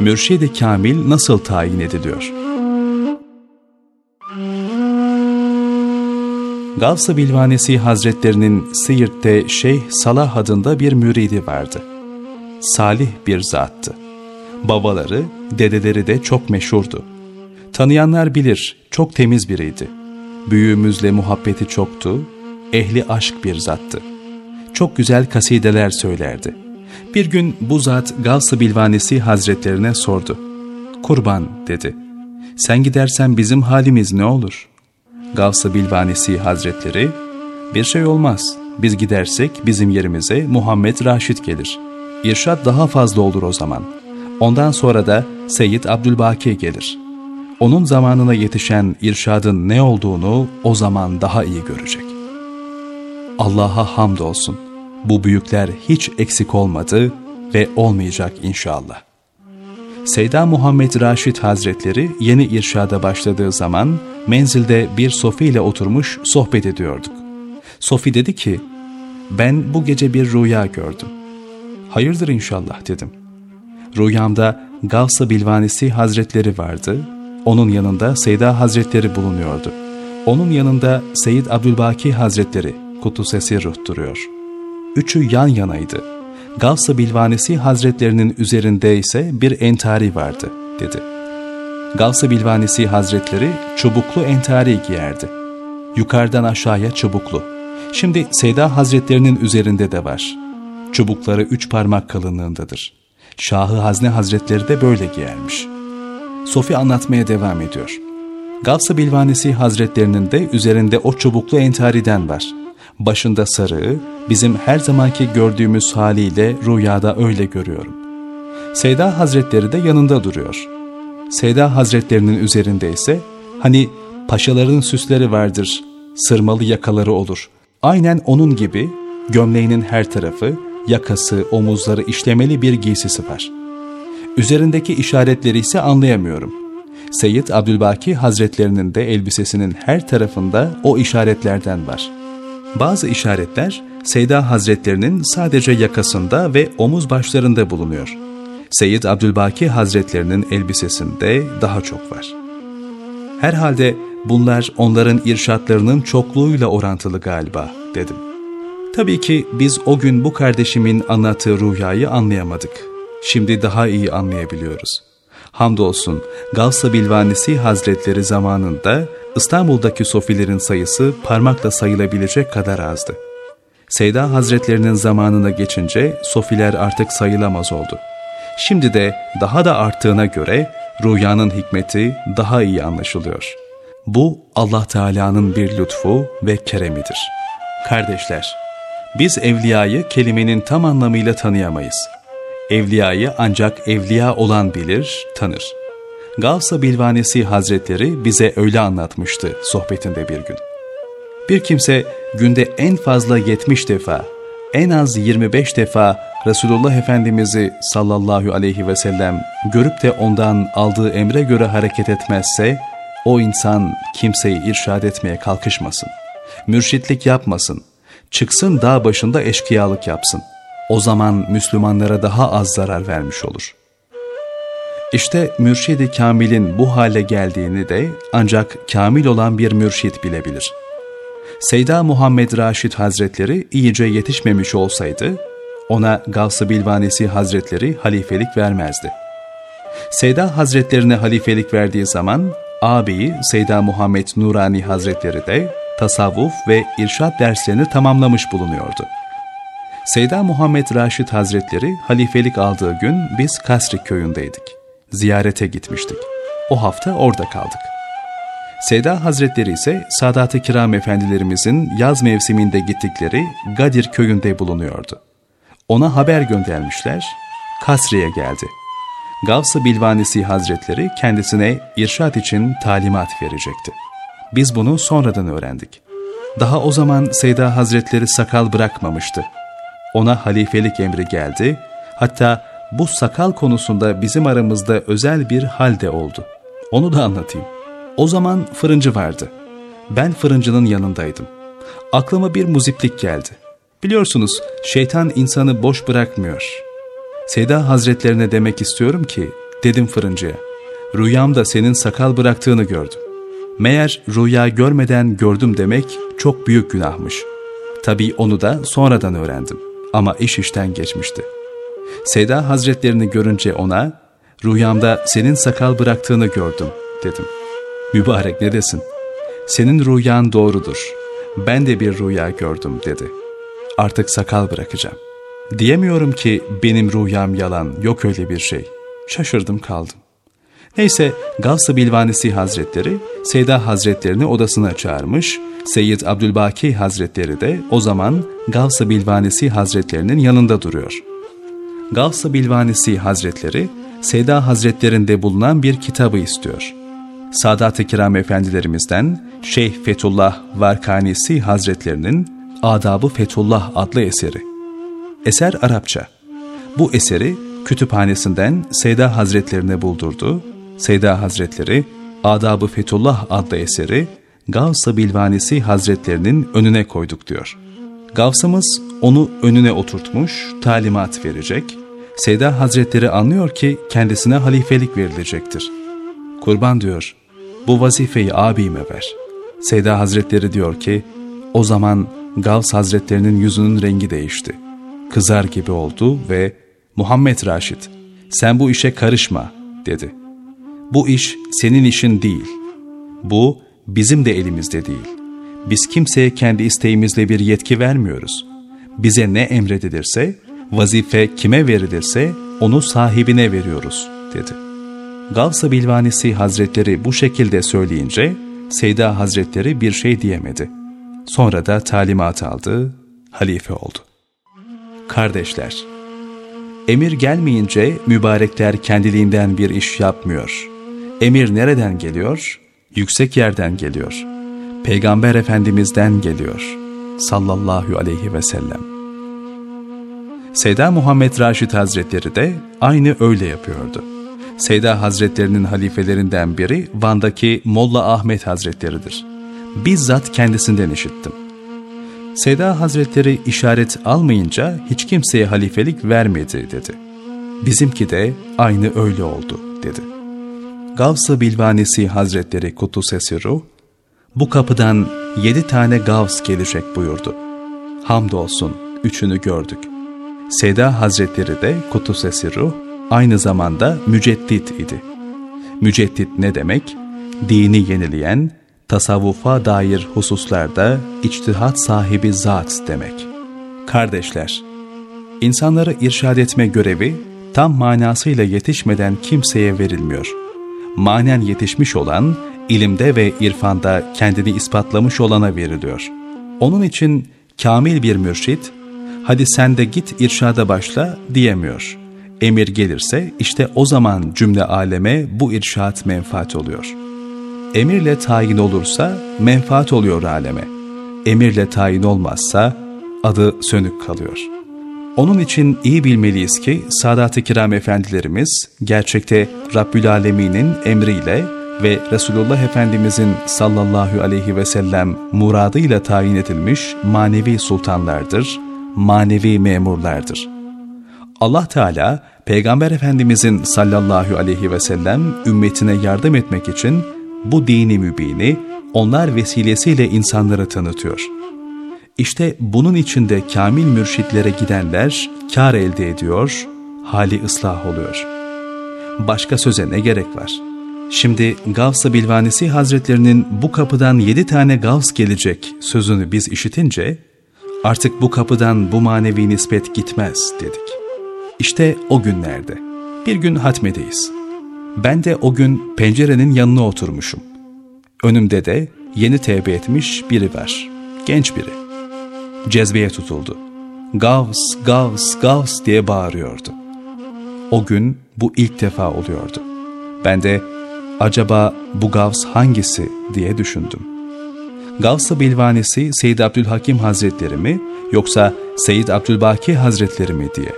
Mürşid-i Kamil nasıl tayin ediliyor? Gavs-ı Bilvanesi Hazretlerinin Siirt'te Şeyh Salah adında bir müridi vardı. Salih bir zattı. Babaları, dedeleri de çok meşhurdu. Tanıyanlar bilir, çok temiz biriydi. Büyüğümüzle muhabbeti çoktu, ehli aşk bir zattı. Çok güzel kasideler söylerdi. Bir gün bu zat Gavs-ı Bilvanesi Hazretlerine sordu. Kurban dedi. Sen gidersen bizim halimiz ne olur? Gavs-ı Bilvanesi Hazretleri, bir şey olmaz. Biz gidersek bizim yerimize Muhammed Raşid gelir. İrşad daha fazla olur o zaman. Ondan sonra da Seyyid Abdülbaki gelir. Onun zamanına yetişen irşadın ne olduğunu o zaman daha iyi görecek. Allah'a hamdolsun. Bu büyükler hiç eksik olmadı ve olmayacak inşallah. Seyda Muhammed Raşid Hazretleri yeni irşada başladığı zaman menzilde bir Sofi ile oturmuş sohbet ediyorduk. Sofi dedi ki, ben bu gece bir rüya gördüm. Hayırdır inşallah dedim. Rüyamda Gavs-ı Bilvanisi Hazretleri vardı, onun yanında Seyda Hazretleri bulunuyordu. Onun yanında Seyyid Abdülbaki Hazretleri, Kutusesi Ruh duruyor. Üçü yan yanaydı. Gavs-ı Bilvanesi Hazretlerinin üzerinde ise bir entari vardı, dedi. Gavs-ı Bilvanesi Hazretleri çubuklu entari giyerdi. Yukarıdan aşağıya çubuklu. Şimdi Seyda Hazretlerinin üzerinde de var. Çubukları üç parmak kalınlığındadır. Şahı Hazne Hazretleri de böyle giyermiş. Sofi anlatmaya devam ediyor. Gavs-ı Bilvanesi Hazretlerinin de üzerinde o çubuklu entariden var. Başında sarığı, bizim her zamanki gördüğümüz haliyle rüyada öyle görüyorum. Seyda Hazretleri de yanında duruyor. Seyda Hazretlerinin üzerinde ise hani paşaların süsleri vardır, sırmalı yakaları olur. Aynen onun gibi gömleğinin her tarafı, yakası, omuzları işlemeli bir giysisi var. Üzerindeki işaretleri ise anlayamıyorum. Seyyid Abdülbaki Hazretlerinin de elbisesinin her tarafında o işaretlerden var. Bazı işaretler Seyda Hazretlerinin sadece yakasında ve omuz başlarında bulunuyor. Seyyid Abdülbaki Hazretlerinin elbisesinde daha çok var. Herhalde bunlar onların irşatlarının çokluğuyla orantılı galiba dedim. Tabii ki biz o gün bu kardeşimin anlattığı rüyayı anlayamadık. Şimdi daha iyi anlayabiliyoruz. Hamdolsun Gavs-ı Bilvanisi Hazretleri zamanında İstanbul'daki sofilerin sayısı parmakla sayılabilecek kadar azdı. Seyda Hazretlerinin zamanına geçince sofiler artık sayılamaz oldu. Şimdi de daha da arttığına göre rüyanın hikmeti daha iyi anlaşılıyor. Bu Allah Teala'nın bir lütfu ve keremidir. Kardeşler, biz evliyayı kelimenin tam anlamıyla tanıyamayız. Evliyayı ancak evliya olan bilir, tanır. Gavs-ı Bilvanesi Hazretleri bize öyle anlatmıştı sohbetinde bir gün. Bir kimse günde en fazla 70 defa, en az 25 defa Resulullah Efendimiz'i sallallahu aleyhi ve sellem görüp de ondan aldığı emre göre hareket etmezse, o insan kimseyi irşad etmeye kalkışmasın. Mürşitlik yapmasın. Çıksın dağ başında eşkıyalık yapsın. O zaman Müslümanlara daha az zarar vermiş olur. İşte mürşidi kamilin bu hale geldiğini de ancak kamil olan bir mürşit bilebilir. Seyda Muhammed Raşid Hazretleri iyice yetişmemiş olsaydı, ona Gavs-ı Bilvanesi Hazretleri halifelik vermezdi. Seyda Hazretlerine halifelik verdiği zaman, ağabeyi Seyda Muhammed Nurani Hazretleri de tasavvuf ve irşat derslerini tamamlamış bulunuyordu. Seyda Muhammed Raşid Hazretleri halifelik aldığı gün biz Kasri köyündeydik. Ziyarete gitmiştik. O hafta orada kaldık. Seyda Hazretleri ise Sadat-ı Kiram Efendilerimizin yaz mevsiminde gittikleri Gadir köyünde bulunuyordu. Ona haber göndermişler, Kasri'ye geldi. Gavs-ı Bilvanisi Hazretleri kendisine irşat için talimat verecekti. Biz bunu sonradan öğrendik. Daha o zaman Seyda Hazretleri sakal bırakmamıştı. Ona halifelik emri geldi, hatta bu sakal konusunda bizim aramızda özel bir hal de oldu. Onu da anlatayım. O zaman fırıncı vardı. Ben fırıncının yanındaydım. Aklıma bir muziplik geldi. Biliyorsunuz şeytan insanı boş bırakmıyor. Seyda Hazretlerine demek istiyorum ki Dedim fırıncıya. Rüyamda senin sakal bıraktığını gördüm. Meğer rüya görmeden gördüm demek çok büyük günahmış. Tabii onu da sonradan öğrendim. Ama iş işten geçmişti. Seyda Hazretlerini görünce ona, rüyamda senin sakal bıraktığını gördüm dedim. Mübarek ne desin? Senin rüyan doğrudur. Ben de bir rüya gördüm dedi. Artık sakal bırakacağım. Diyemiyorum ki benim rüyam yalan, yok öyle bir şey. Şaşırdım kaldım. Neyse Gavs-ı Bilvanisi Hazretleri Seyda Hazretlerini odasına çağırmış, Seyyid Abdülbaki Hazretleri de o zaman Gavs-ı Bilvanisi Hazretlerinin yanında duruyor. Gavs-ı Bilvanisi Hazretleri Seyda Hazretlerinde bulunan bir kitabı istiyor. Sadat-ı Kiram Efendilerimizden Şeyh Fethullah Varkanisi Hazretlerinin Adabı Fethullah adlı eseri. Eser Arapça. Bu eseri kütüphanesinden Seyda Hazretlerine buldurdu. Seyda Hazretleri Adabı Fethullah adlı eseri Gavs-ı Bilvanisi Hazretlerinin önüne koyduk diyor. Gavsımız onu önüne oturtmuş, talimat verecek. Seyda Hazretleri anlıyor ki kendisine halifelik verilecektir. Kurban diyor, bu vazifeyi abime ver. Seyda Hazretleri diyor ki, o zaman Gavs Hazretlerinin yüzünün rengi değişti. Kızar gibi oldu ve Muhammed Raşid, sen bu işe karışma dedi. Bu iş senin işin değil. Bu bizim de elimizde değil. Biz kimseye kendi isteğimizle bir yetki vermiyoruz. Bize ne emredilirse, vazife kime verilirse onu sahibine veriyoruz dedi. Gavs-ı Bilvanisi Hazretleri bu şekilde söyleyince Seyda Hazretleri bir şey diyemedi. Sonra da talimat aldı, halife oldu. Kardeşler, emir gelmeyince mübarekler kendiliğinden bir iş yapmıyor. Emir nereden geliyor? Yüksek yerden geliyor. Peygamber Efendimiz'den geliyor. Sallallahu aleyhi ve sellem. Seyda Muhammed Raşid Hazretleri de aynı öyle yapıyordu. Seyda Hazretlerinin halifelerinden biri Van'daki Molla Ahmet Hazretleridir. Bizzat kendisinden işittim. Seyda Hazretleri işaret almayınca hiç kimseye halifelik vermedi dedi. Bizimki de aynı öyle oldu dedi. Gavs-ı Bilvanisi Hazretleri Kuddusesi Ruh, bu kapıdan yedi tane Gavs gelecek buyurdu. Hamdolsun üçünü gördük. Seyda Hazretleri de Kuddusesi Ruh, aynı zamanda müceddit idi. Müceddit ne demek? Dini yenileyen, tasavvufa dair hususlarda içtihat sahibi zat demek. Kardeşler, insanları irşad etme görevi tam manasıyla yetişmeden kimseye verilmiyor. Manen yetişmiş olan, ilimde ve irfanda kendini ispatlamış olana veriliyor. Onun için kamil bir mürşit, hadi sen de git irşada başla diyemiyor. Emir gelirse işte o zaman cümle aleme bu irşat menfaat oluyor.'' Emirle tayin olursa menfaat oluyor aleme. Emirle tayin olmazsa adı sönük kalıyor. Onun için iyi bilmeliyiz ki Sadat-ı Kiram Efendilerimiz gerçekte Rabbül Alemin'in emriyle ve Resulullah Efendimizin sallallahu aleyhi ve sellem muradıyla tayin edilmiş manevi sultanlardır, manevi memurlardır. Allah Teala Peygamber Efendimizin sallallahu aleyhi ve sellem ümmetine yardım etmek için bu dini mübini onlar vesilesiyle insanlara tanıtıyor. İşte bunun içinde kamil mürşitlere gidenler kar elde ediyor, hali ıslah oluyor. Başka söze ne gerek var? Şimdi Gavs-ı Bilvanisi Hazretlerinin bu kapıdan yedi tane Gavs gelecek sözünü biz işitince, artık bu kapıdan bu manevi nispet gitmez dedik. İşte o günlerde, bir gün hatmedeyiz. Ben de o gün pencerenin yanına oturmuşum. Önümde de yeni tevbe etmiş biri var. Genç biri. Cezbeye tutuldu. Gavs, Gavs, Gavs diye bağırıyordu. O gün bu ilk defa oluyordu. Ben de acaba bu Gavs hangisi diye düşündüm. Gavs-ı Bilvanesi Seyyid Abdülhakim Hazretleri mi yoksa Seyyid Abdülbaki Hazretleri mi diye.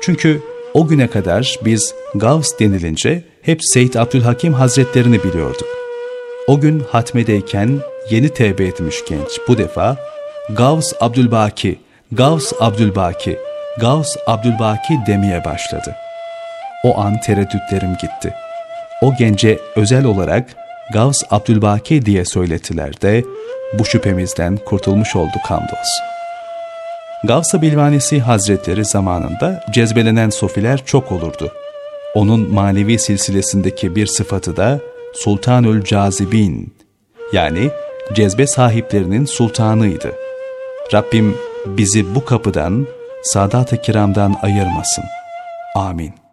Çünkü o güne kadar biz Gavs denilince hep Seyyid Abdülhakim Hazretlerini biliyorduk. O gün hatmedeyken yeni tevbe etmiş genç bu defa Gavs Abdülbaki, Gavs Abdülbaki, Gavs Abdülbaki demeye başladı. O an tereddütlerim gitti. O gence özel olarak Gavs Abdülbaki diye söyletiler de bu şüphemizden kurtulmuş olduk hamdolsun. Gavs-ı Bilvanesi Hazretleri zamanında cezbelenen sofiler çok olurdu. Onun manevi silsilesindeki bir sıfatı da Sultanül Cazibin yani cezbe sahiplerinin sultanıydı. Rabbim bizi bu kapıdan, Sadat-ı Kiram'dan ayırmasın. Amin.